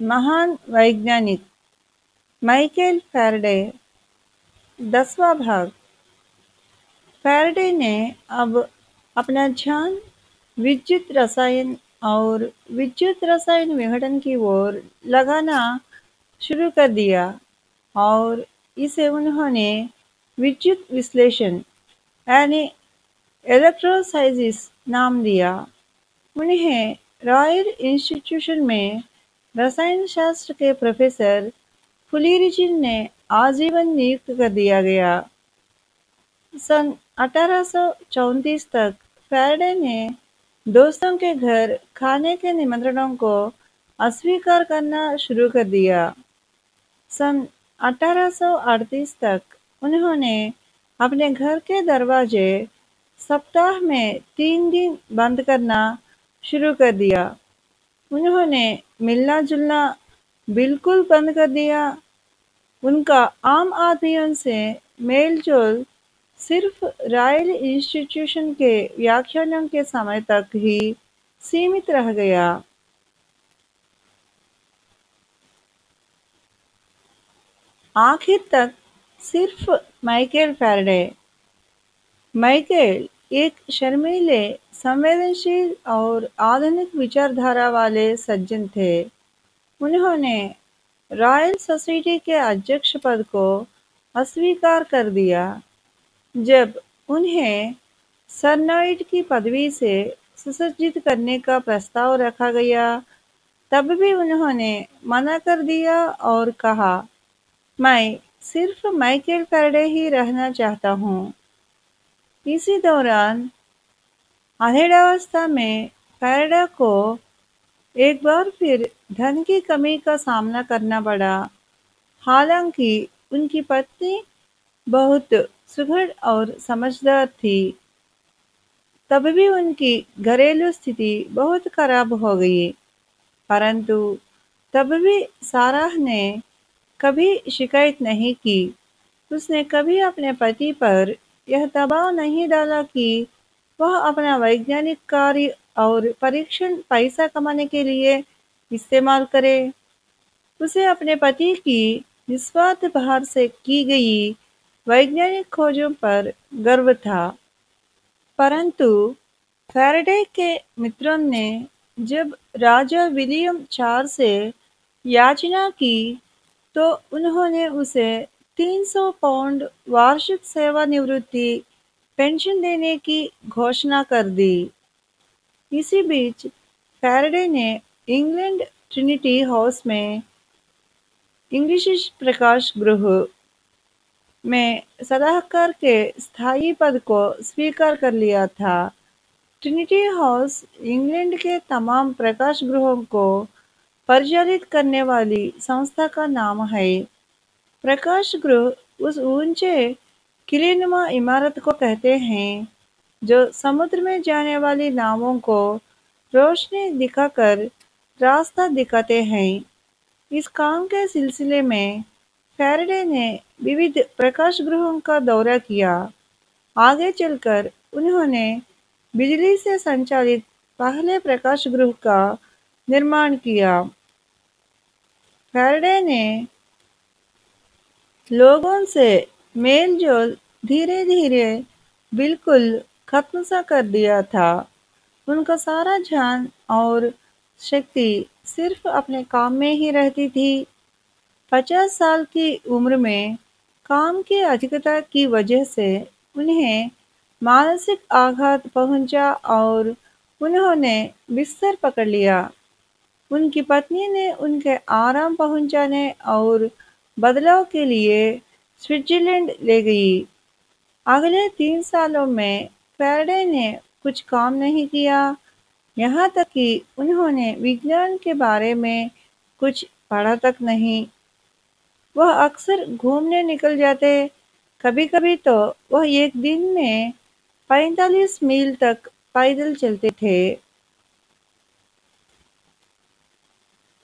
महान वैज्ञानिक Michael Faraday, दसवा भाग। फैरडे ने अब अपना ध्यान विद्युत रसायन और विद्युत रसायन विघटन की ओर लगाना शुरू कर दिया और इसे उन्होंने विद्युत विश्लेषण यानी इलेक्ट्रोसाइजिस नाम दिया। उन्हें रॉयल इंस्टीट्यूशन में रसायन शास्त्र के प्रोफेसर फुलीरिचिन ने आजीवन नियुक्त कर दिया गया। सन 1834 तक फैराडे ने दोस्तों के घर खाने के निमंत्रणों को अस्वीकार करना शुरू कर दिया। सन 1838 तक उन्होंने अपने घर के दरवाजे सप्ताह में तीन दिन बंद करना शुरू कर दिया। उन्होंने मिलना जुलना बिल्कुल बंद कर दिया। उनका आम आदमियों से मेल जोल सिर्फ़ रॉयल इंस्टीट्यूशन के व्याख्यानों के समय तक ही सीमित रह गया। आखिर तक सिर्फ़ माइकल फैराडे, माइकल एक शर्मीले, संवेदनशील और आधुनिक विचारधारा वाले सज्जन थे। उन्होंने रॉयल सोसाइटी के अध्यक्ष पद को अस्वीकार कर दिया, जब उन्हें सरनाइट की पदवी से सुसज्जित करने का प्रस्ताव रखा गया। तब भी उन्होंने मना कर दिया और कहा, मैं सिर्फ़ माइकल फैराडे ही रहना चाहता हूँ। इसी दौरान अधेड़ावस्था में फैराडे को एक बार फिर धन की कमी का सामना करना पड़ा। हालाँकि उनकी पत्नी बहुत सुघड़ और समझदार थी। तब भी उनकी घरेलू स्थिति बहुत खराब हो गई, परंतु तब भी साराह ने कभी शिकायत नहीं की। उसने कभी अपने पति पर यह दबाव नहीं डाला कि वह अपना वैज्ञानिक कार्य और परीक्षण पैसा कमाने के लिए इस्तेमाल करे। उसे अपने पति की निस्वार्थ भार से की गई वैज्ञानिक खोजों पर गर्व था। परंतु फैरडे के मित्रों ने जब राजा विलियम चार से याचना की तो उन्होंने उसे 300 पाउंड वार्षिक सेवानिवृत्ति पेंशन देने की घोषणा कर दी। इसी बीच फैराडे ने इंग्लैंड ट्रिनिटी हाउस में इंग्लिश प्रकाश गृह में सलाहकार के स्थायी पद को स्वीकार कर लिया था। ट्रिनिटी हाउस इंग्लैंड के तमाम प्रकाश गृहों को परिचालित करने वाली संस्था का नाम है प्रकाश गृह उस ऊँचे किलेनुमा इमारत को कहते हैं, जो समुद्र में जाने वाली नावों को रोशनी दिखाकर रास्ता दिखाते हैं। इस काम के सिलसिले में फैराडे ने विविध प्रकाश गृहों का दौरा किया। आगे चलकर उन्होंने बिजली से संचालित पहले प्रकाश गृह का निर्माण किया। फैराडे ने लोगों से मेल जोल धीरे धीरे बिल्कुल खत्म सा कर दिया था। उनका सारा ध्यान और शक्ति सिर्फ़ अपने काम में ही रहती थी। पचास साल की उम्र में काम की अधिकता की वजह से उन्हें मानसिक आघात पहुँचा और उन्होंने बिस्तर पकड़ लिया। उनकी पत्नी ने उनके आराम पहुँचाने और बदलाव के लिए स्विट्जरलैंड ले गई। अगले तीन सालों में फैराडे ने कुछ काम नहीं किया। यहाँ तक कि उन्होंने विज्ञान के बारे में कुछ पढ़ा तक नहीं। वह अक्सर घूमने निकल जाते। कभी कभी तो वह एक दिन में 45 मील तक पैदल चलते थे।